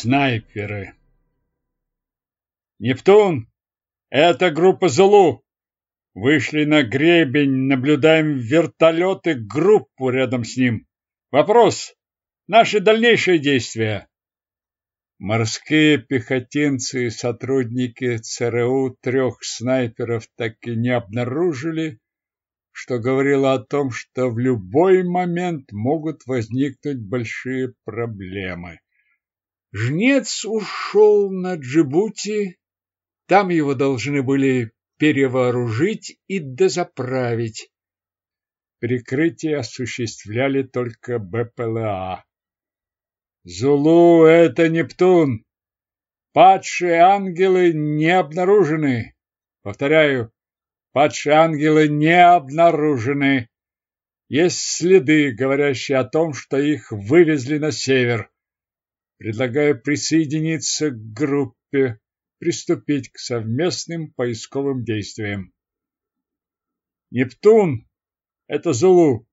Снайперы. Нептун, это группа Зулу. Вышли на гребень, наблюдаем вертолеты, группу рядом с ним. Вопрос. Наши дальнейшие действия. Морские пехотинцы и сотрудники ЦРУ трех снайперов так и не обнаружили, что говорило о том, что в любой момент могут возникнуть большие проблемы. Жнец ушел на Джибути, там его должны были перевооружить и дозаправить. Прикрытие осуществляли только БПЛА. Зулу — это Нептун. Падшие ангелы не обнаружены. Повторяю, падшие ангелы не обнаружены. Есть следы, говорящие о том, что их вывезли на север. Предлагаю присоединиться к группе, приступить к совместным поисковым действиям. Нептун — это Зулу.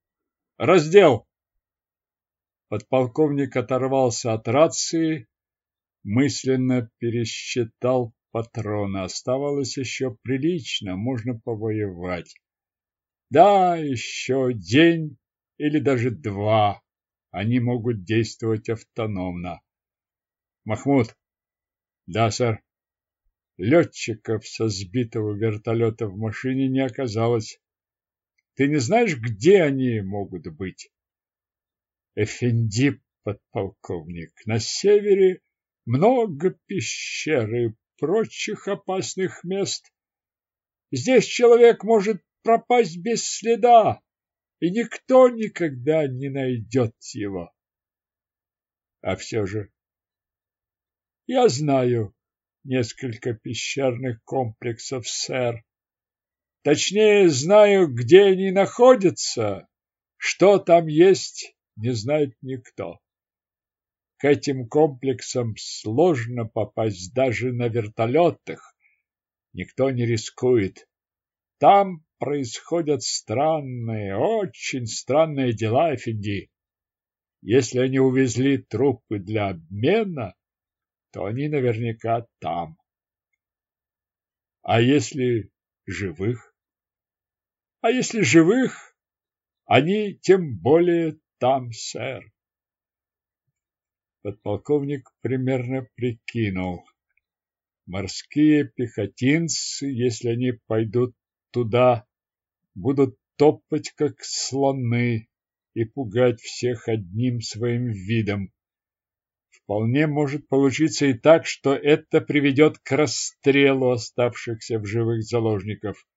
Раздел. Подполковник оторвался от рации, мысленно пересчитал патроны. Оставалось еще прилично, можно повоевать. Да, еще день или даже два они могут действовать автономно. Махмуд. Да, сэр. Летчиков со сбитого вертолета в машине не оказалось. Ты не знаешь, где они могут быть? Эфенди, подполковник, на севере много пещер и прочих опасных мест. Здесь человек может пропасть без следа, и никто никогда не найдет его. А все же я знаю несколько пещерных комплексов, сэр. Точнее, знаю, где они находятся, что там есть не знает никто. К этим комплексам сложно попасть даже на вертолетах. Никто не рискует. Там происходят странные, очень странные дела, Эфенди. Если они увезли трупы для обмена, то они наверняка там. А если живых? А если живых, они тем более там, сэр. Подполковник примерно прикинул. Морские пехотинцы, если они пойдут туда, будут топать, как слоны, и пугать всех одним своим видом. Вполне может получиться и так, что это приведет к расстрелу оставшихся в живых заложников,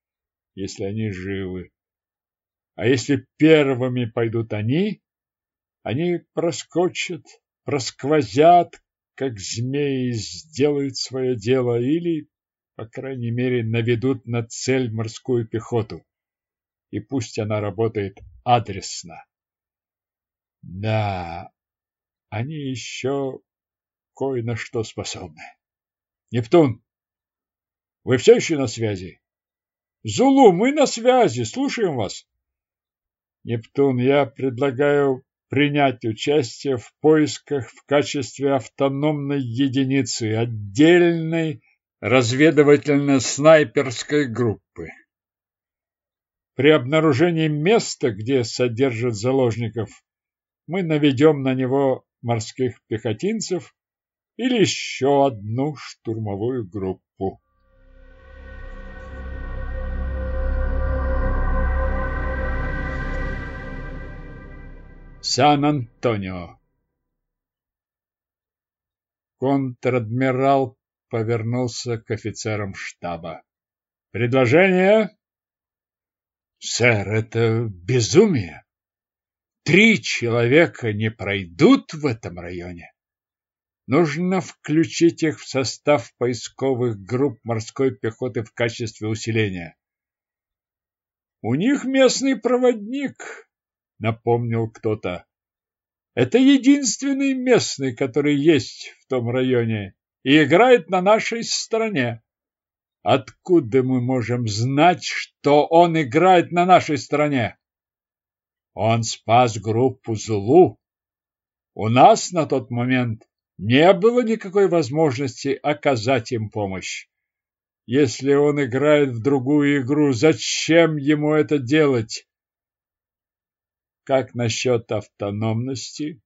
если они живы. А если первыми пойдут они, они проскочат, просквозят, как змеи, сделают свое дело или, по крайней мере, наведут на цель морскую пехоту. И пусть она работает адресно. Да, они еще кое на что способны. Нептун, вы все еще на связи? Зулу, мы на связи, слушаем вас. Нептун, я предлагаю принять участие в поисках в качестве автономной единицы отдельной разведывательно-снайперской группы. При обнаружении места, где содержат заложников, мы наведем на него морских пехотинцев или еще одну штурмовую группу. Сан-Антонио. Контр-адмирал повернулся к офицерам штаба. Предложение? Сэр, это безумие. Три человека не пройдут в этом районе. Нужно включить их в состав поисковых групп морской пехоты в качестве усиления. У них местный проводник, напомнил кто-то. Это единственный местный, который есть в том районе и играет на нашей стороне. Откуда мы можем знать, что он играет на нашей стороне? Он спас группу Зулу. У нас на тот момент не было никакой возможности оказать им помощь. Если он играет в другую игру, зачем ему это делать? Как насчет автономности?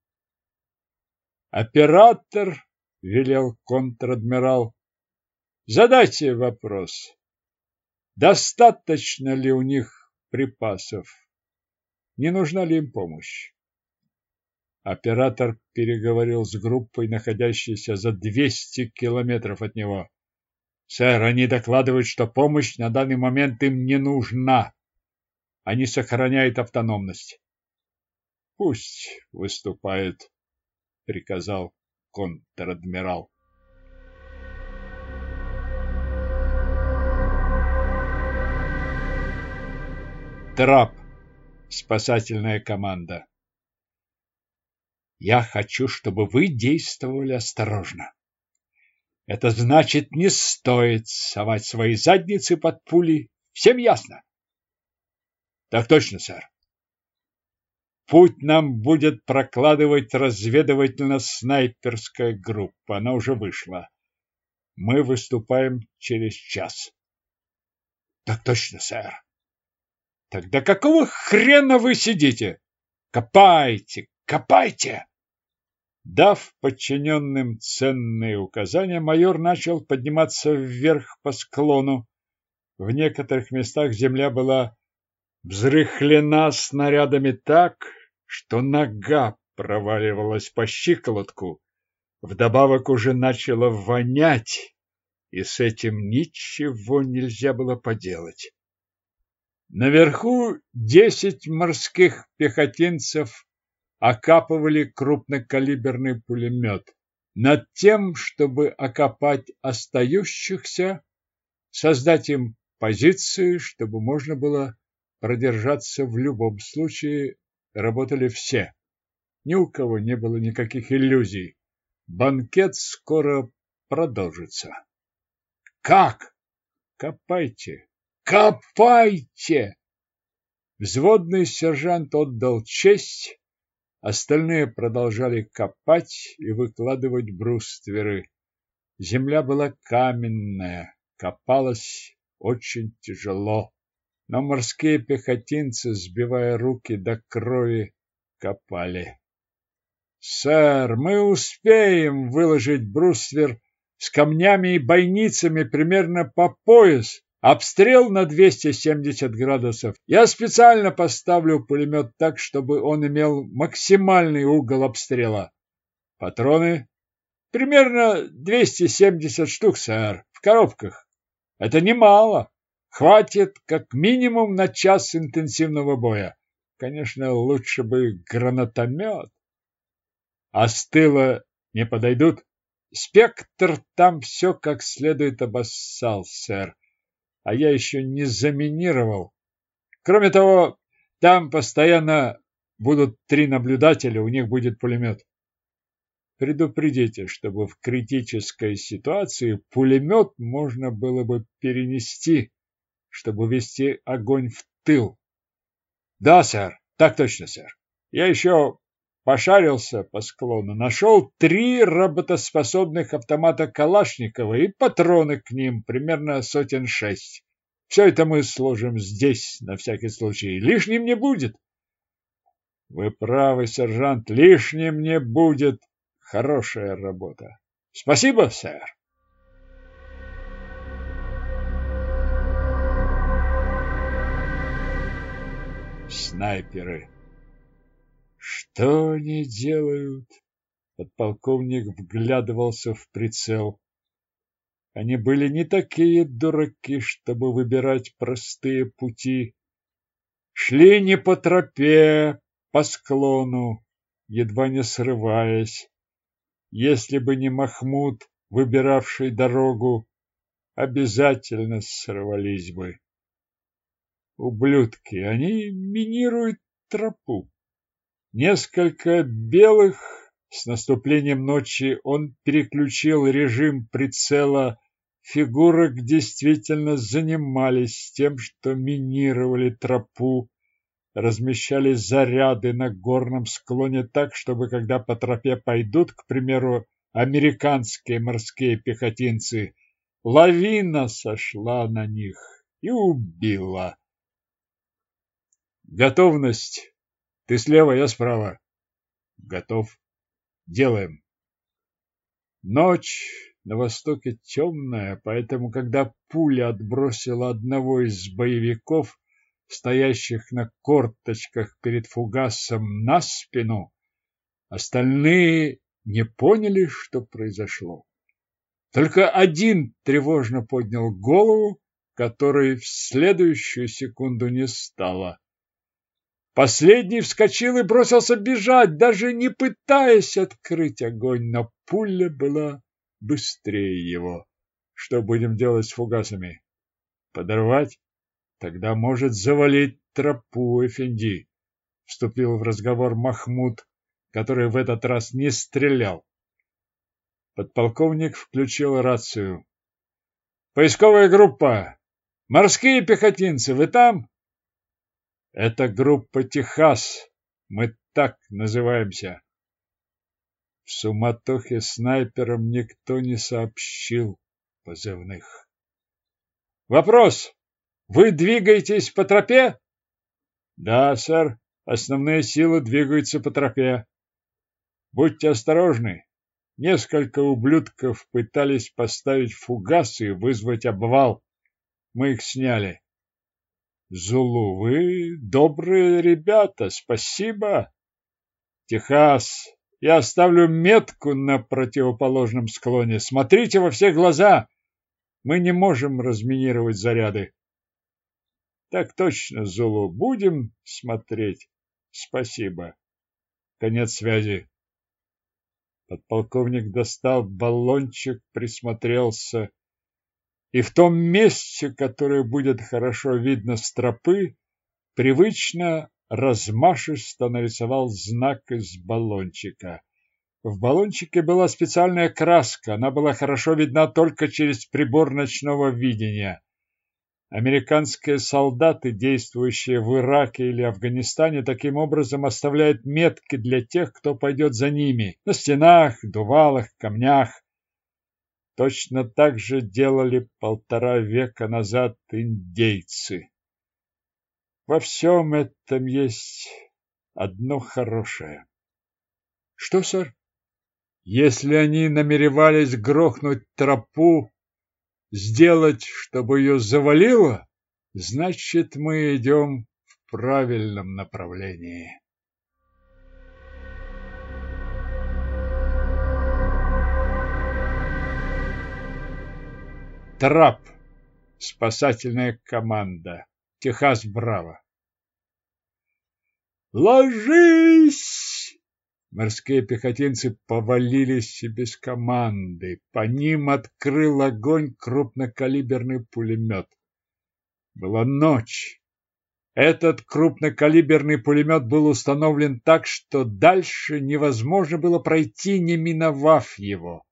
Оператор, велел контр-адмирал, задайте вопрос. Достаточно ли у них припасов? Не нужна ли им помощь? Оператор переговорил с группой, находящейся за 200 километров от него. Сэр, они докладывают, что помощь на данный момент им не нужна. Они сохраняют автономность. Пусть выступает, приказал контр-адмирал. Трап. Спасательная команда. Я хочу, чтобы вы действовали осторожно. Это значит, не стоит совать свои задницы под пули. Всем ясно? Так точно, сэр. Путь нам будет прокладывать разведывательно-снайперская группа. Она уже вышла. Мы выступаем через час. Так точно, сэр. Тогда какого хрена вы сидите? Копайте, копайте! Дав подчиненным ценные указания, майор начал подниматься вверх по склону. В некоторых местах земля была взрыхлена снарядами так, что нога проваливалась по щиколотку. Вдобавок уже начало вонять, и с этим ничего нельзя было поделать. Наверху десять морских пехотинцев окапывали крупнокалиберный пулемет. Над тем, чтобы окопать остающихся, создать им позиции, чтобы можно было продержаться в любом случае, работали все. Ни у кого не было никаких иллюзий. Банкет скоро продолжится. Как? Копайте, копайте! Взводный сержант отдал честь, Остальные продолжали копать и выкладывать брустверы. Земля была каменная, копалась очень тяжело, но морские пехотинцы, сбивая руки до крови, копали. «Сэр, мы успеем выложить бруствер с камнями и бойницами примерно по пояс», Обстрел на 270 градусов. Я специально поставлю пулемет так, чтобы он имел максимальный угол обстрела. Патроны? Примерно 270 штук, сэр, в коробках. Это немало. Хватит как минимум на час интенсивного боя. Конечно, лучше бы гранатомет. А с тыла не подойдут? Спектр там все как следует обоссал, сэр а я еще не заминировал. Кроме того, там постоянно будут три наблюдателя, у них будет пулемет. Предупредите, чтобы в критической ситуации пулемет можно было бы перенести, чтобы вести огонь в тыл. Да, сэр, так точно, сэр. Я еще пошарился по склону, нашел три работоспособных автомата Калашникова и патроны к ним, примерно сотен шесть. Все это мы сложим здесь, на всякий случай. Лишним не будет. Вы правы, сержант, лишним не будет. Хорошая работа. Спасибо, сэр. Снайперы. Что они делают? Подполковник вглядывался в прицел. Они были не такие дураки, чтобы выбирать простые пути. Шли не по тропе, по склону, едва не срываясь. Если бы не Махмуд, выбиравший дорогу, обязательно сорвались бы. Ублюдки, они минируют тропу. Несколько белых с наступлением ночи он переключил режим прицела фигурок действительно занимались тем, что минировали тропу, размещали заряды на горном склоне так, чтобы когда по тропе пойдут, к примеру, американские морские пехотинцы. Лавина сошла на них и убила. Готовность. Ты слева, я справа. Готов. Делаем. Ночь на востоке темная, поэтому, когда пуля отбросила одного из боевиков, стоящих на корточках перед фугасом на спину, остальные не поняли, что произошло. Только один тревожно поднял голову, который в следующую секунду не стало. Последний вскочил и бросился бежать, даже не пытаясь открыть огонь, но пуля была быстрее его. Что будем делать с фугасами? Подорвать? Тогда может завалить тропу Эфенди. Вступил в разговор Махмуд, который в этот раз не стрелял. Подполковник включил рацию. Поисковая группа. Морские пехотинцы, вы там? Это группа Техас. Мы так называемся. В суматохе снайперам никто не сообщил позывных. Вопрос. Вы двигаетесь по тропе? Да, сэр. Основные силы двигаются по тропе. Будьте осторожны. Несколько ублюдков пытались поставить фугасы и вызвать обвал. Мы их сняли. Зулу, вы добрые ребята, спасибо. Техас, я оставлю метку на противоположном склоне. Смотрите во все глаза. Мы не можем разминировать заряды. Так точно, Зулу, будем смотреть. Спасибо. Конец связи. Подполковник достал баллончик, присмотрелся и в том месте, которое будет хорошо видно с тропы, привычно размашисто нарисовал знак из баллончика. В баллончике была специальная краска, она была хорошо видна только через прибор ночного видения. Американские солдаты, действующие в Ираке или Афганистане, таким образом оставляют метки для тех, кто пойдет за ними, на стенах, дувалах, камнях. Точно так же делали полтора века назад индейцы. Во всем этом есть одно хорошее. Что, сэр? Если они намеревались грохнуть тропу, сделать, чтобы ее завалило, значит, мы идем в правильном направлении. Трап. Спасательная команда. Техас Браво. Ложись! Морские пехотинцы повалились без команды. По ним открыл огонь крупнокалиберный пулемет. Была ночь. Этот крупнокалиберный пулемет был установлен так, что дальше невозможно было пройти, не миновав его.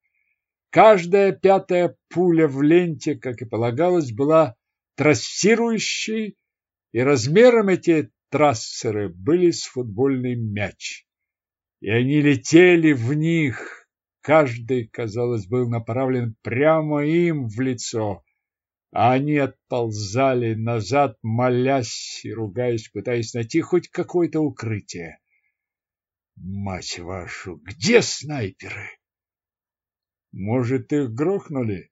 Каждая пятая пуля в ленте, как и полагалось, была трассирующей, и размером эти трассеры были с футбольный мяч. И они летели в них, каждый, казалось, был направлен прямо им в лицо, а они отползали назад, молясь и ругаясь, пытаясь найти хоть какое-то укрытие. Мать вашу, где снайперы? Может, их грохнули?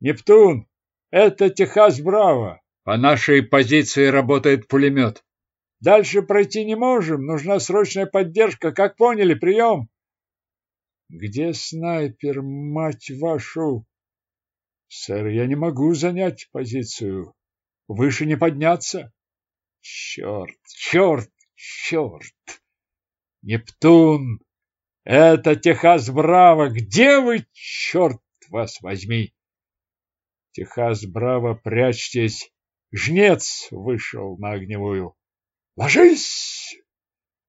Нептун, это Техас Браво. По нашей позиции работает пулемет. Дальше пройти не можем. Нужна срочная поддержка. Как поняли, прием. Где снайпер, мать вашу? Сэр, я не могу занять позицию. Выше не подняться. Черт, черт, черт. Нептун, это Техас Браво! Где вы, черт вас возьми? Техас Браво, прячьтесь! Жнец вышел на огневую. Ложись!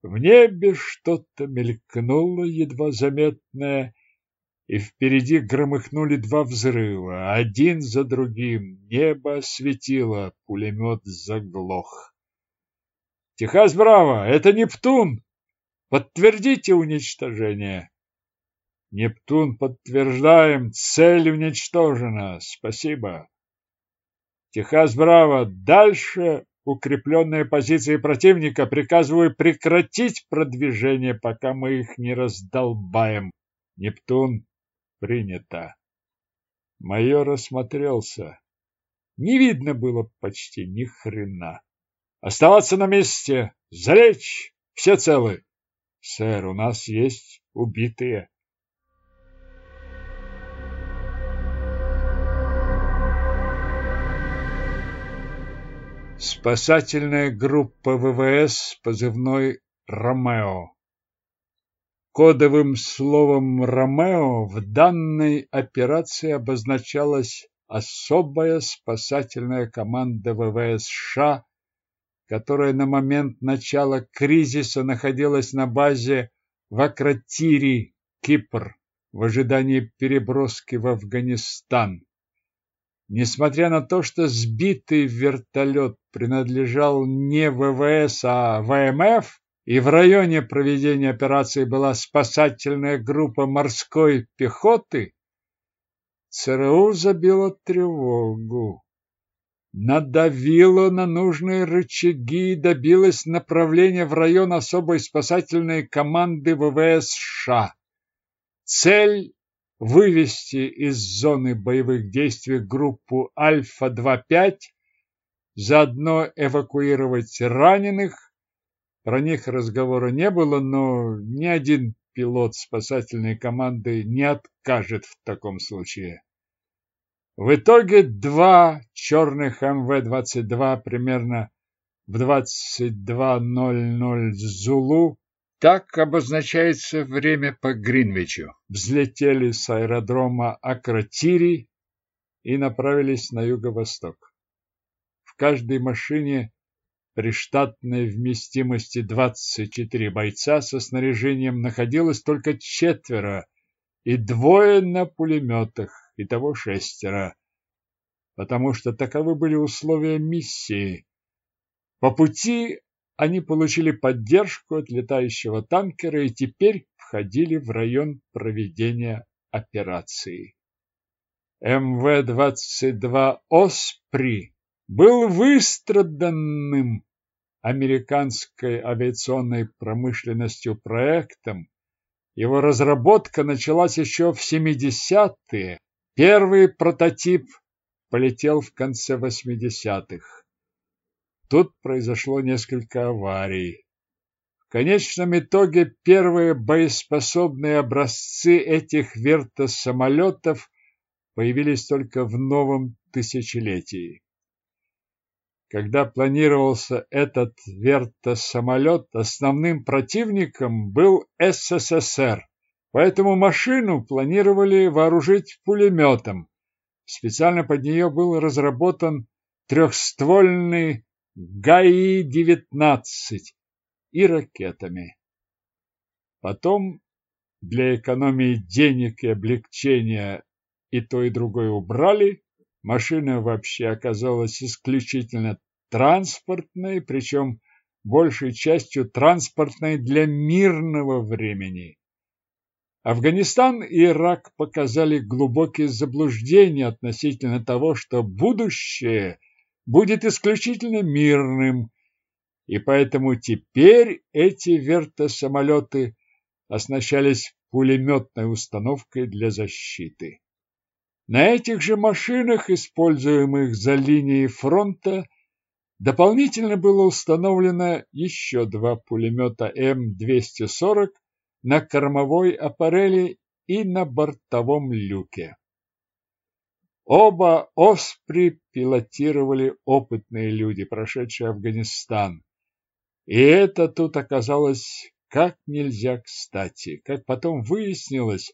В небе что-то мелькнуло, едва заметное, и впереди громыхнули два взрыва, один за другим. Небо осветило, пулемет заглох. Техас Браво! Это Нептун! Подтвердите уничтожение. Нептун, подтверждаем, цель уничтожена. Спасибо. Техас Браво. Дальше укрепленные позиции противника. Приказываю прекратить продвижение, пока мы их не раздолбаем. Нептун. Принято. Майор осмотрелся. Не видно было почти ни хрена. Оставаться на месте. Залечь. Все целы. Сэр, у нас есть убитые. Спасательная группа ВВС, позывной «Ромео». Кодовым словом «Ромео» в данной операции обозначалась особая спасательная команда ВВС США, которая на момент начала кризиса находилась на базе в Акротире, Кипр, в ожидании переброски в Афганистан. Несмотря на то, что сбитый вертолет принадлежал не ВВС, а ВМФ, и в районе проведения операции была спасательная группа морской пехоты, ЦРУ забила тревогу. Надавила на нужные рычаги и добилась направления в район особой спасательной команды ВВС США. Цель вывести из зоны боевых действий группу Альфа-2-5, заодно эвакуировать раненых. Про них разговора не было, но ни один пилот спасательной команды не откажет в таком случае. В итоге два черных МВ-22 примерно в 22.00 Зулу так обозначается время по Гринвичу. Взлетели с аэродрома Акротири и направились на юго-восток. В каждой машине при штатной вместимости 24 бойца со снаряжением находилось только четверо и двое на пулеметах, итого шестеро, потому что таковы были условия миссии. По пути они получили поддержку от летающего танкера и теперь входили в район проведения операции. МВ-22 «Оспри» был выстраданным американской авиационной промышленностью проектом. Его разработка началась еще в 70-е. Первый прототип полетел в конце 80-х. Тут произошло несколько аварий. В конечном итоге первые боеспособные образцы этих вертосамолетов появились только в новом тысячелетии. Когда планировался этот вертосамолет, основным противником был СССР, поэтому машину планировали вооружить пулеметом. Специально под нее был разработан трехствольный ГАИ-19 и ракетами. Потом, для экономии денег и облегчения и то, и другое убрали, машина вообще оказалась исключительно транспортной, причем большей частью транспортной для мирного времени. Афганистан и Ирак показали глубокие заблуждения относительно того, что будущее – будет исключительно мирным, и поэтому теперь эти вертосамолеты оснащались пулеметной установкой для защиты. На этих же машинах, используемых за линией фронта, дополнительно было установлено еще два пулемета М-240 на кормовой аппарели и на бортовом люке. Оба «Оспри» пилотировали опытные люди, прошедшие Афганистан. И это тут оказалось как нельзя кстати. Как потом выяснилось,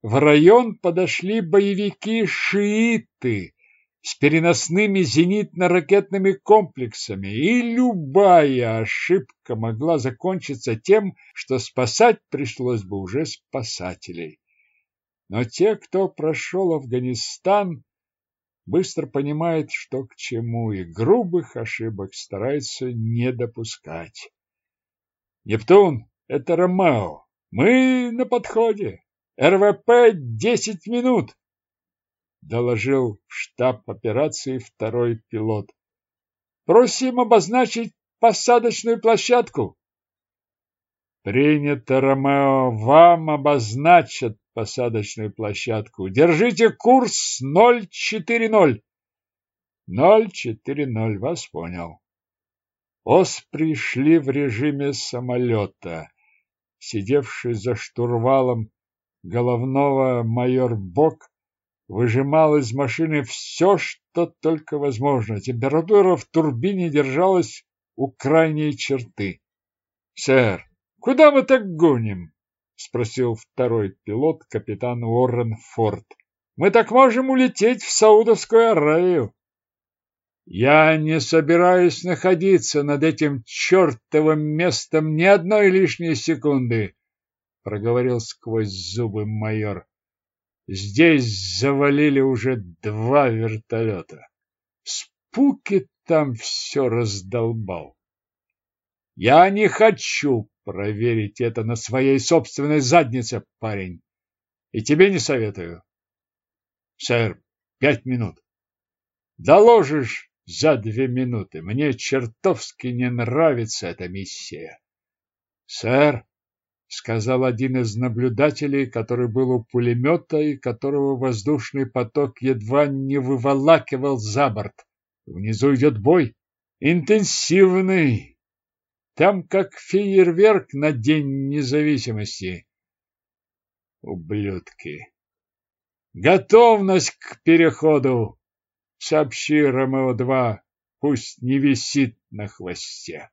в район подошли боевики-шииты с переносными зенитно-ракетными комплексами, и любая ошибка могла закончиться тем, что спасать пришлось бы уже спасателей. Но те, кто прошел Афганистан, быстро понимают, что к чему, и грубых ошибок стараются не допускать. Нептун — это Ромео. Мы на подходе. РВП десять минут, доложил штаб операции второй пилот. Просим обозначить посадочную площадку. Принято, Ромео, вам обозначат посадочную площадку. Держите курс 040. 040, вас понял. Оспри шли в режиме самолета. Сидевший за штурвалом головного майор Бок выжимал из машины все, что только возможно. Температура в турбине держалась у крайней черты. — Сэр, куда мы так гоним? — спросил второй пилот, капитан Уоррен Форд. — Мы так можем улететь в Саудовскую Аравию. Я не собираюсь находиться над этим чертовым местом ни одной лишней секунды, проговорил сквозь зубы майор. Здесь завалили уже два вертолета. Спуки там все раздолбал. Я не хочу проверить это на своей собственной заднице, парень. И тебе не советую. Сэр, пять минут. Доложишь за две минуты. Мне чертовски не нравится эта миссия. Сэр, сказал один из наблюдателей, который был у пулемета и которого воздушный поток едва не выволакивал за борт. Внизу идет бой. Интенсивный. Там как фейерверк на День независимости. Ублюдки. Готовность к переходу. Сообщи Ромео-2, пусть не висит на хвосте.